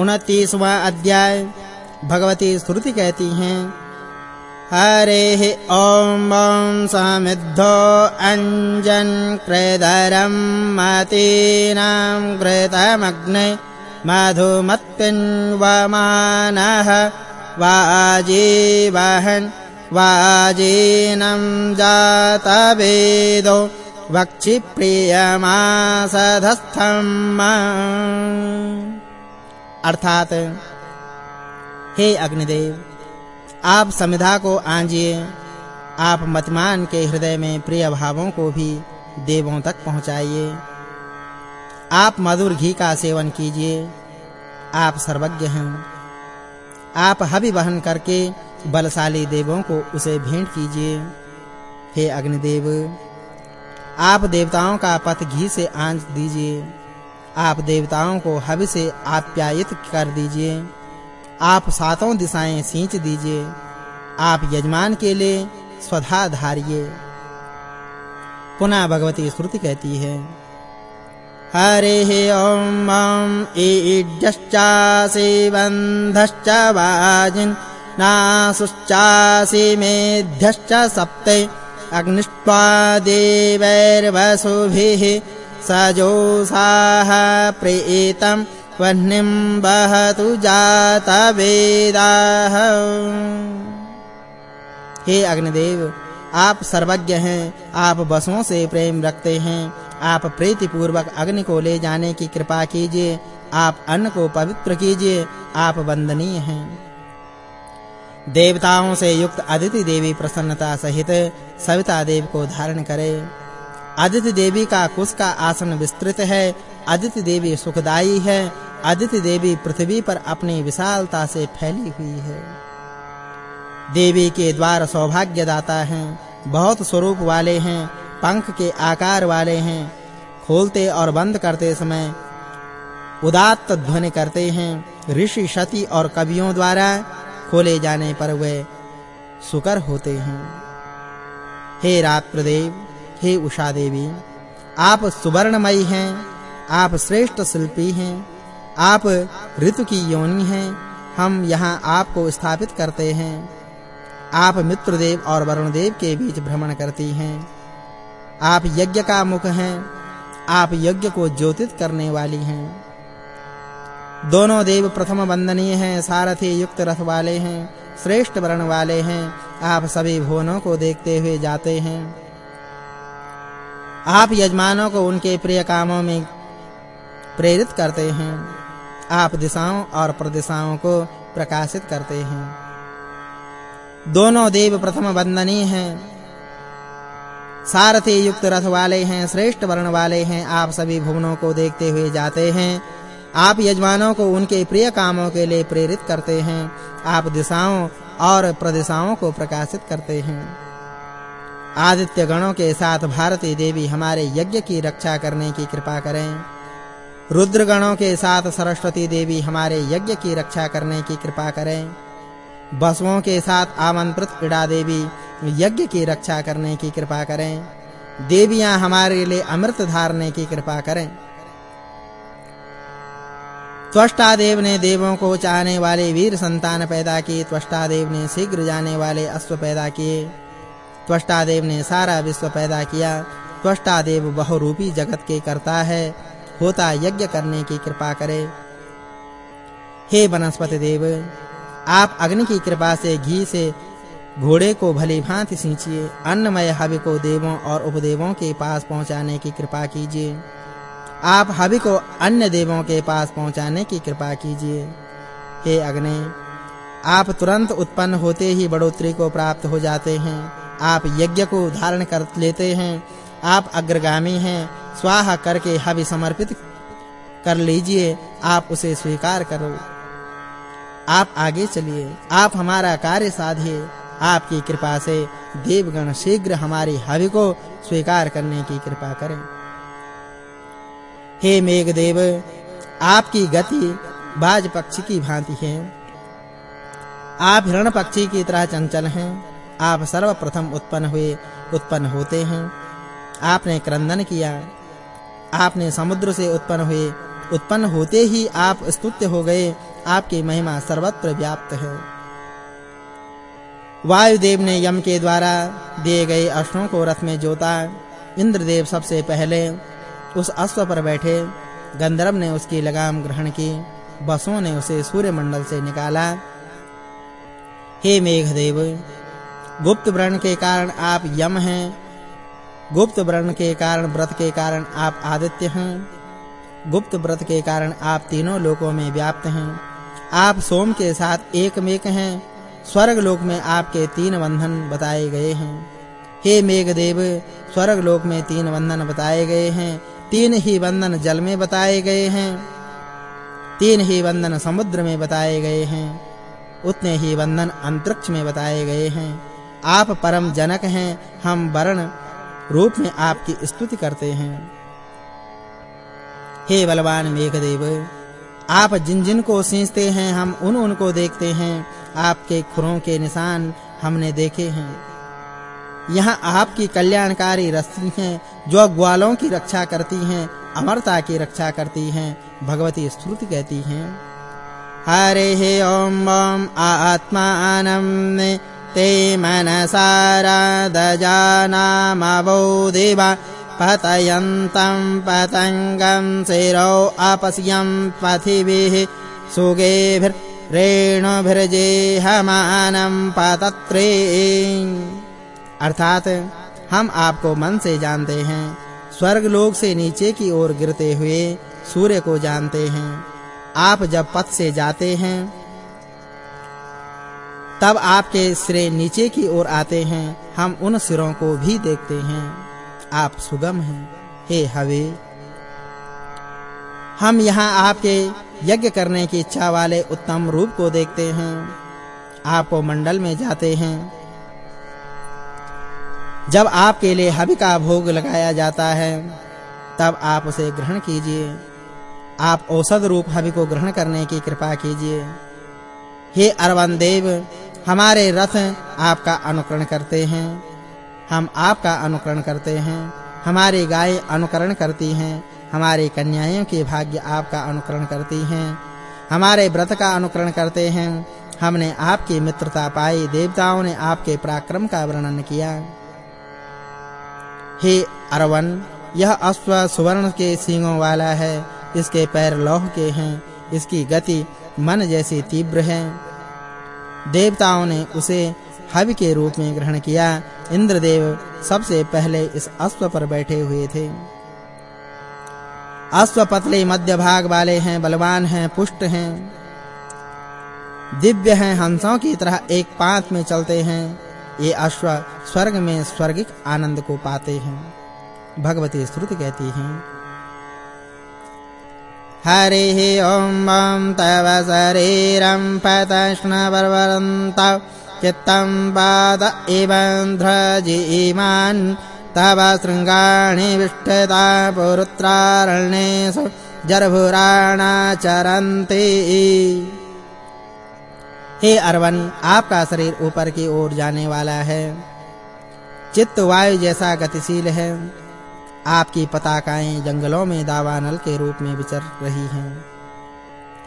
उनतीसवां अध्याय भगवती श्रुति कहती हैं, हरे ॐ ॐ समिद्धो अञ्जन् कृदरं मतीनां कृतमग्ने मधुमत्पिन्वमानः वाजीवहन् वाजीनं जातवेदो वक्षिप्रियमासधस्थम् अर्थात, हे अग्निदेव, आप समिधा को आंजिए। आप मतमान के हृदय में प्रिय भावों को भी देवों तक पहुंचाइए। आप मधुर घी का सेवन कीजिए। आप सर्वज्ञ हैं। आप हवि वहन करके बलशाली देवों को उसे भेंट कीजिए। हे अग्निदेव, आप देवताओं का पथ घी से आँच दीजिए। आप देवताओं को हवि से आप्यायित कर दीजिए। आप सातों दिशाएँ सींच दीजिए। आप यजमान के लिए स्वधा धारिए। पुनः भगवती श्रुति कहती है, हरे ओम ओम ईड्यश्चासि बन्धश्च वाजिन् नासुश्चासि मेध्यश्च सप्ते अग्निष्ट्वा देवैर्वसुभिः सजोषाः प्रीतं वह्निं वहतु जातवेदाः हे अग्निदेव, आप सर्वज्ञ हैं, आप बसों से प्रेम रखते हैं, आप प्रीति पूर्वक अग्नि को ले जाने की कृपा कीजिए, आप अन्न को पवित्र कीजिए, आप वंदनीय हैं। देवताओं से युक्त अदिति देवी प्रसन्नता सहित सविता देव को धारण करे। अदिति देवी का कुश का आसन विस्तृत है? अदिति देवी सुखदाई है। अदिति देवी पृथ्वी पर अपनी विशालता से फैली हुई है। देवी के द्वार सौभाग्य दाता हैं, बहुत स्वरूप वाले हैं, पंख के आकार वाले हैं, खोलते और बंद करते समय उदात्त ध्वनि करते हैं, ऋषि शति और कवियों द्वारा खोले जाने पर वे सुकर होते हैं। हे रात्रदेव हे उषा देवी, आप सुवर्णमयी हैं, आप श्रेष्ठ शिल्पी हैं, आप ऋतु की योनि हैं, हम यहाँ आपको स्थापित करते हैं। आप मित्रदेव और वरुणदेव के बीच भ्रमण करती हैं। आप यज्ञ का मुख हैं, आप यज्ञ को ज्योतित करने वाली हैं। दोनों देव प्रथम वंदनीय हैं, सारथी युक्त रथ वाले हैं, श्रेष्ठ वर्ण वाले हैं। आप सभी भुवनों को देखते हुए जाते हैं। आप यजमानों को उनके प्रिय कामों में प्रेरित करते हैं। आप दिशाओं और प्रदिशाओं को प्रकाशित करते हैं। दोनों देव प्रथम वंदनीय हैं। सारथी युक्त रथ वाले हैं, श्रेष्ठ वर्ण वाले हैं। आप सभी भुवनों को देखते हुए जाते हैं। आप यजमानों को उनके प्रिय कामों के लिए प्रेरित करते हैं। आप दिशाओं और प्रदिशाओं को प्रकाशित करते हैं। आदित्य गणों के साथ भारती देवी हमारे यज्ञ की रक्षा करने की कृपा करें। रुद्र गणों के साथ सरस्वती देवी हमारे यज्ञ की रक्षा करने की कृपा करें। बसवों के साथ आमंत्रित इड़ा देवी यज्ञ की रक्षा करने की कृपा करें। देवियाँ हमारे लिए अमृत धारने की कृपा करें। त्वष्टा देव ने देवों को चाहने वाले वीर संतान पैदा किए। त्वष्टा देव ने शीघ्र जाने वाले अश्व पैदा किए। त्वष्टा देव ने सारा विश्व पैदा किया। त्वष्टा देव बहुरूपी जगत के करता है। होता यज्ञ करने की कृपा करे। हे वनस्पति देव, आप अग्नि की कृपा से घी से घोड़े को भली भांति सींचिए। अन्नमय हवि को देवों और उपदेवों के पास पहुँचाने की कृपा कीजिए। आप हवि को अन्य देवों के पास पहुँचाने की कृपा कीजिए। हे अग्नि, आप तुरंत उत्पन्न होते ही बढ़ोतरी को प्राप्त हो जाते हैं। आप यज्ञ को धारण कर लेते हैं। आप अग्रगामी हैं। स्वाहा करके हवि समर्पित कर लीजिए। आप उसे स्वीकार करो। आप आगे चलिए। आप हमारा कार्य साधिए। आपकी कृपा से देवगण शीघ्र हमारी हवि को स्वीकार करने की कृपा करें। हे मेघदेव, आपकी गति बाज पक्षी की भांति है। आप हिरण पक्षी की तरह चंचल हैं। आप सर्वप्रथम उत्पन्न हुए, उत्पन्न होते हैं। आपने क्रंदन किया। आपने समुद्र से उत्पन्न हुए। उत्पन्न होते ही आप स्तुत्य हो गए। आपकी महिमा सर्वत्र व्याप्त है। वायुदेव ने यम के द्वारा दिए गए अश्वों को रथ में जोता। इंद्रदेव सबसे पहले उस अश्व पर बैठे। गंधर्व ने उसकी लगाम ग्रहण की। बसों ने उसे सूर्य मंडल से निकाला। हे मेघदेव गुप्त व्रण के कारण आप यम हैं। गुप्त व्रण के कारण व्रत के कारण आप आदित्य हैं। गुप्त व्रत के कारण आप तीनों लोकों में व्याप्त हैं। आप सोम के साथ एक मेक हैं। स्वर्ग लोक में आपके तीन बंधन बताए गए हैं। हे मेघदेव, स्वर्ग लोक में तीन बंधन बताए गए हैं। तीन ही बंधन जल में बताए गए हैं। तीन ही बंधन समुद्र में बताए गए हैं। उतने ही बंधन अंतरिक्ष में बताए गए हैं। आप परम जनक हैं, हम वर्ण रूप में आपकी स्तुति करते हैं। हे बलवान मेघदेव, आप जिन जिन को सींचते हैं, हम उन उन को देखते हैं। आपके खुरों के निशान हमने देखे हैं। यहाँ आपकी कल्याणकारी रस्सी हैं, जो ग्वालों की रक्षा करती हैं, अमरता की रक्षा करती हैं, भगवती स्तुति कहती हैं। हरे हे ओम ओम आत्मानं ते मनसारादजानामवो देवा पतयन्तं पतङ्गं शिरो अपस्यं पथिभिः सुगेभिर्रेणुभिर्जेहमानं पतत्रे। अर्थात हम आपको मन से जानते हैं, स्वर्ग लोक से नीचे की ओर गिरते हुए सूर्य को जानते हैं। आप जब पथ से जाते हैं तब आपके सिरे नीचे की ओर आते हैं। हम उन सिरों को भी देखते हैं। आप सुगम हैं। हे हवे। हम यहाँ आपके यज्ञ करने की इच्छा वाले उत्तम रूप को देखते हैं। आपको मंडल में जाते हैं। जब आपके लिए हवि का भोग लगाया जाता है, तब आप उसे ग्रहण कीजिए। आप औषध रूप हवि को ग्रहण करने की कृपा कीजिए। हे अरवन देव हमारे रथ आपका अनुकरण करते हैं। हम आपका अनुकरण करते हैं। हमारी गाय अनुकरण करती हैं। हमारी कन्याएँ के भाग्य आपका अनुकरण करती हैं। हमारे व्रत का अनुकरण करते हैं। हमने आपकी मित्रता पाई। देवताओं ने आपके पराक्रम का वर्णन किया। हे अरवन, यह अश्व सुवर्ण के सींगों वाला है। इसके पैर लौह के हैं। इसकी गति मन जैसी तीव्र है। देवताओं ने उसे हवि के रूप में ग्रहण किया। इंद्रदेव सबसे पहले इस अश्व पर बैठे हुए थे। अश्व पतले मध्य भाग वाले हैं, बलवान हैं, पुष्ट हैं। दिव्य हैं, हंसों की तरह एक पांत में चलते हैं। ये अश्व स्वर्ग में स्वर्गिक आनंद को पाते हैं। भगवती स्तुति कहती हैं। हरे ओम तव शरीरं पतष्ण परवरन्त चित्तं पाद एवन्ध्रजीमान् तव शृङ्गाणि विष्ठता पुरुत्रारण्येषु चरन्ति। हे अरवन, आपका शरीर ऊपर की ओर जाने वाला है। चित्त वायु जैसा गतिशील है। आपकी पताकाएँ जंगलों में दावानल के रूप में विचर रही हैं।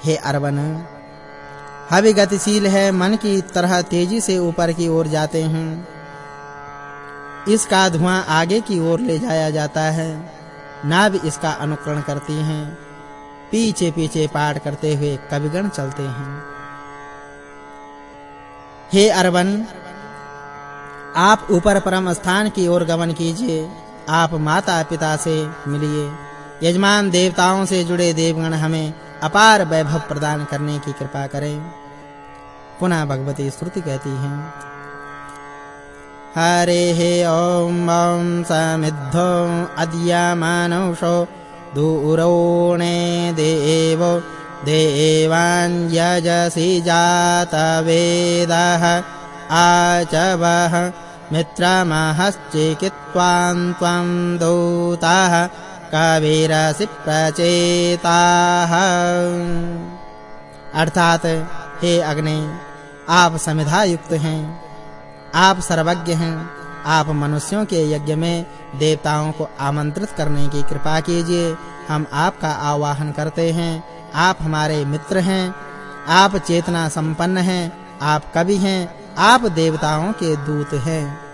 हे अरवन, हवि गतिशील है, मन की तरह तेज़ी से ऊपर की ओर जाते हैं। इसका धुआँ आगे की ओर ले जाया जाता है। नाव इसका अनुकरण करती हैं। पीछे पीछे पाठ करते हुए कविगण चलते हैं। हे अरवन, आप ऊपर परम स्थान की ओर गमन कीजिए। आप माता पिता से मिलिए। यजमान देवताओं से जुड़े देवगण हमें अपार वैभव प्रदान करने की कृपा करें। पुनः भगवती स्तुति कहती हैं। हरे हे ओम ओम समिद्धो अद्यमानुषो दूरोणे देव, देवान् यजसि जातवेदः, आचवः मित्रमहश्चिकित्वान् त्वं दूतः कविरसि प्रचेताः अर्थात, हे अग्नि, आप समिधा युक्त हैं, आप सर्वज्ञ हैं, आप मनुष्यों के यज्ञ में देवताओं को आमंत्रित करने की कृपा कीजिए। हम आपका आवाहन करते हैं, आप हमारे मित्र हैं, आप चेतना संपन्न हैं, आप कवि हैं आप देवताओं के दूत हैं।